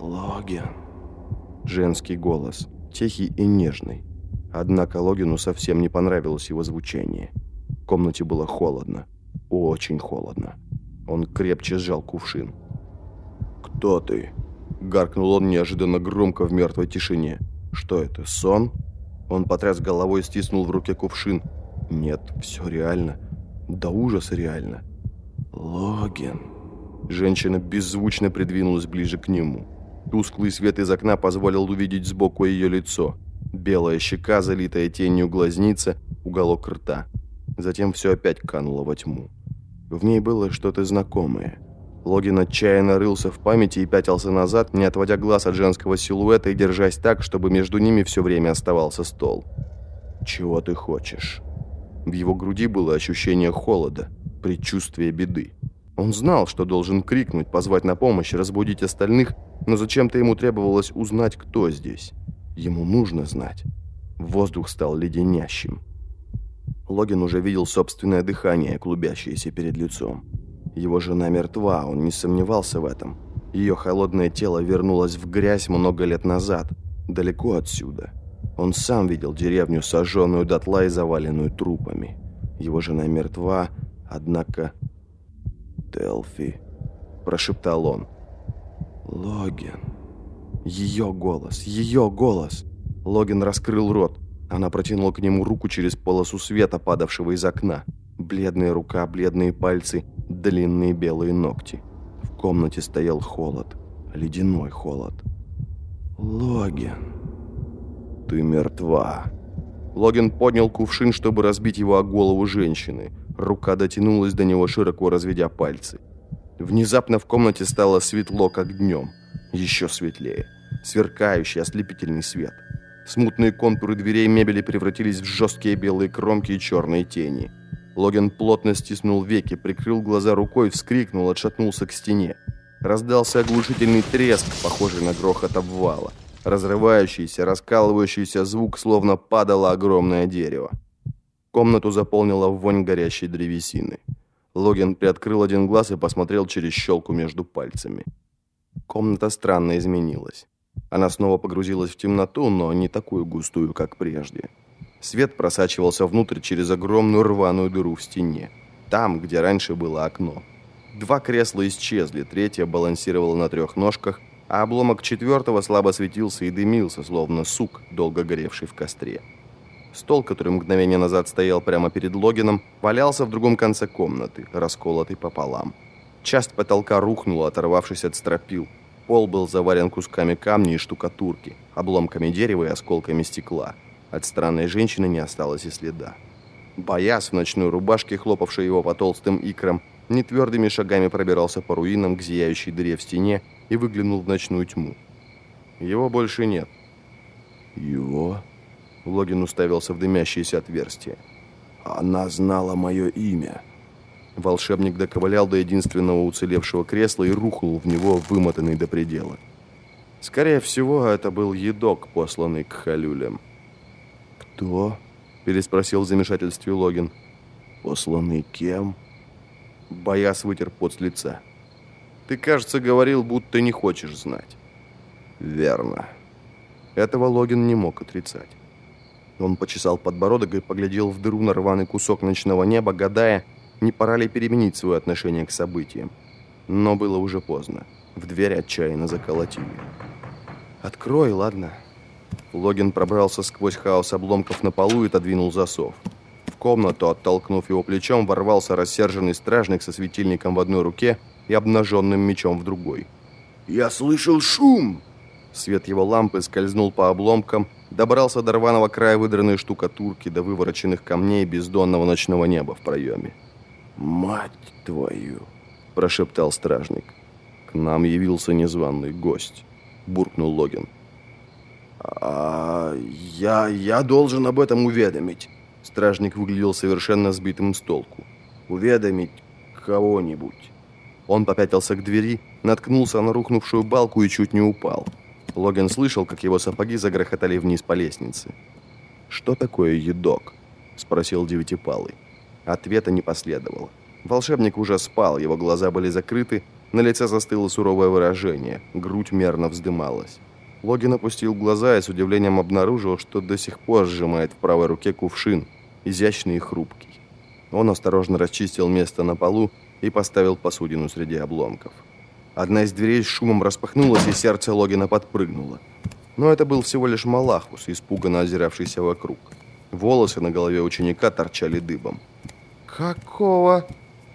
Логин. Женский голос, тихий и нежный. Однако Логину совсем не понравилось его звучание. В комнате было холодно. Очень холодно. Он крепче сжал кувшин. «Кто ты?» Гаркнул он неожиданно громко в мертвой тишине. «Что это, сон?» Он потряс головой и стиснул в руке кувшин. «Нет, все реально. До ужаса реально». «Логин». Женщина беззвучно придвинулась ближе к нему. Тусклый свет из окна позволил увидеть сбоку ее лицо. Белая щека, залитая тенью глазница, уголок рта. Затем все опять кануло во тьму. В ней было что-то знакомое. Логин отчаянно рылся в памяти и пятился назад, не отводя глаз от женского силуэта и держась так, чтобы между ними все время оставался стол. «Чего ты хочешь?» В его груди было ощущение холода, предчувствие беды. Он знал, что должен крикнуть, позвать на помощь, разбудить остальных, но зачем-то ему требовалось узнать, кто здесь. Ему нужно знать. Воздух стал леденящим. Логин уже видел собственное дыхание, клубящееся перед лицом. Его жена мертва, он не сомневался в этом. Ее холодное тело вернулось в грязь много лет назад, далеко отсюда. Он сам видел деревню, сожженную дотла и заваленную трупами. Его жена мертва, однако... «Телфи», – прошептал он. «Логин». Ее голос, ее голос. Логин раскрыл рот. Она протянула к нему руку через полосу света, падавшего из окна. Бледная рука, бледные пальцы, длинные белые ногти. В комнате стоял холод, ледяной холод. «Логин, ты мертва». Логин поднял кувшин, чтобы разбить его о голову женщины. Рука дотянулась до него, широко разведя пальцы. Внезапно в комнате стало светло, как днем. Еще светлее. Сверкающий, ослепительный свет. Смутные контуры дверей мебели превратились в жесткие белые кромки и черные тени. Логин плотно стиснул веки, прикрыл глаза рукой, вскрикнул, отшатнулся к стене. Раздался оглушительный треск, похожий на грохот обвала. Разрывающийся, раскалывающийся звук, словно падало огромное дерево. Комнату заполнила вонь горящей древесины. Логин приоткрыл один глаз и посмотрел через щелку между пальцами. Комната странно изменилась. Она снова погрузилась в темноту, но не такую густую, как прежде. Свет просачивался внутрь через огромную рваную дыру в стене. Там, где раньше было окно. Два кресла исчезли, третье балансировало на трех ножках, а обломок четвертого слабо светился и дымился, словно сук, долго горевший в костре. Стол, который мгновение назад стоял прямо перед Логином, валялся в другом конце комнаты, расколотый пополам. Часть потолка рухнула, оторвавшись от стропил. Пол был заварен кусками камня и штукатурки, обломками дерева и осколками стекла. От странной женщины не осталось и следа. Бояс в ночной рубашке, хлопавший его по толстым икрам, нетвердыми шагами пробирался по руинам к зияющей дыре в стене и выглянул в ночную тьму. Его больше нет. Его? Логин уставился в дымящееся отверстие. Она знала мое имя. Волшебник доковылял до единственного уцелевшего кресла и рухнул в него, вымотанный до предела. Скорее всего, это был едок, посланный к халюлям. «Кто?» – переспросил в замешательстве Логин. «Посланный кем?» Бояс вытер пот с лица. «Ты, кажется, говорил, будто не хочешь знать». «Верно». Этого Логин не мог отрицать. Он почесал подбородок и поглядел в дыру на рваный кусок ночного неба, гадая, не пора ли переменить свое отношение к событиям. Но было уже поздно. В дверь отчаянно заколотили. «Открой, ладно?» Логин пробрался сквозь хаос обломков на полу и отодвинул засов. В комнату, оттолкнув его плечом, ворвался рассерженный стражник со светильником в одной руке и обнаженным мечом в другой. «Я слышал шум!» Свет его лампы скользнул по обломкам, добрался до рваного края выдранной штукатурки, до вывороченных камней бездонного ночного неба в проеме. «Мать твою!» – прошептал стражник. «К нам явился незваный гость», – буркнул Логин. «А я, я должен об этом уведомить». Стражник выглядел совершенно сбитым с толку. «Уведомить кого-нибудь». Он попятился к двери, наткнулся на рухнувшую балку и чуть не упал. Логин слышал, как его сапоги загрохотали вниз по лестнице. «Что такое едок?» – спросил Девятипалый. Ответа не последовало. Волшебник уже спал, его глаза были закрыты, На лице застыло суровое выражение, грудь мерно вздымалась. Логин опустил глаза и с удивлением обнаружил, что до сих пор сжимает в правой руке кувшин, изящный и хрупкий. Он осторожно расчистил место на полу и поставил посудину среди обломков. Одна из дверей с шумом распахнулась, и сердце Логина подпрыгнуло. Но это был всего лишь Малахус, испуганно озиравшийся вокруг. Волосы на голове ученика торчали дыбом. «Какого?»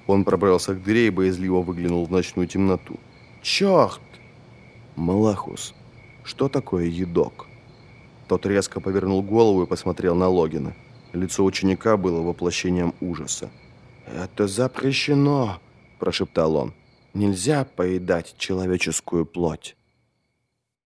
Он пробрался к двери и боязливо выглянул в ночную темноту. «Черт!» «Малахус, что такое едок?» Тот резко повернул голову и посмотрел на Логина. Лицо ученика было воплощением ужаса. «Это запрещено!» – прошептал он. «Нельзя поедать человеческую плоть».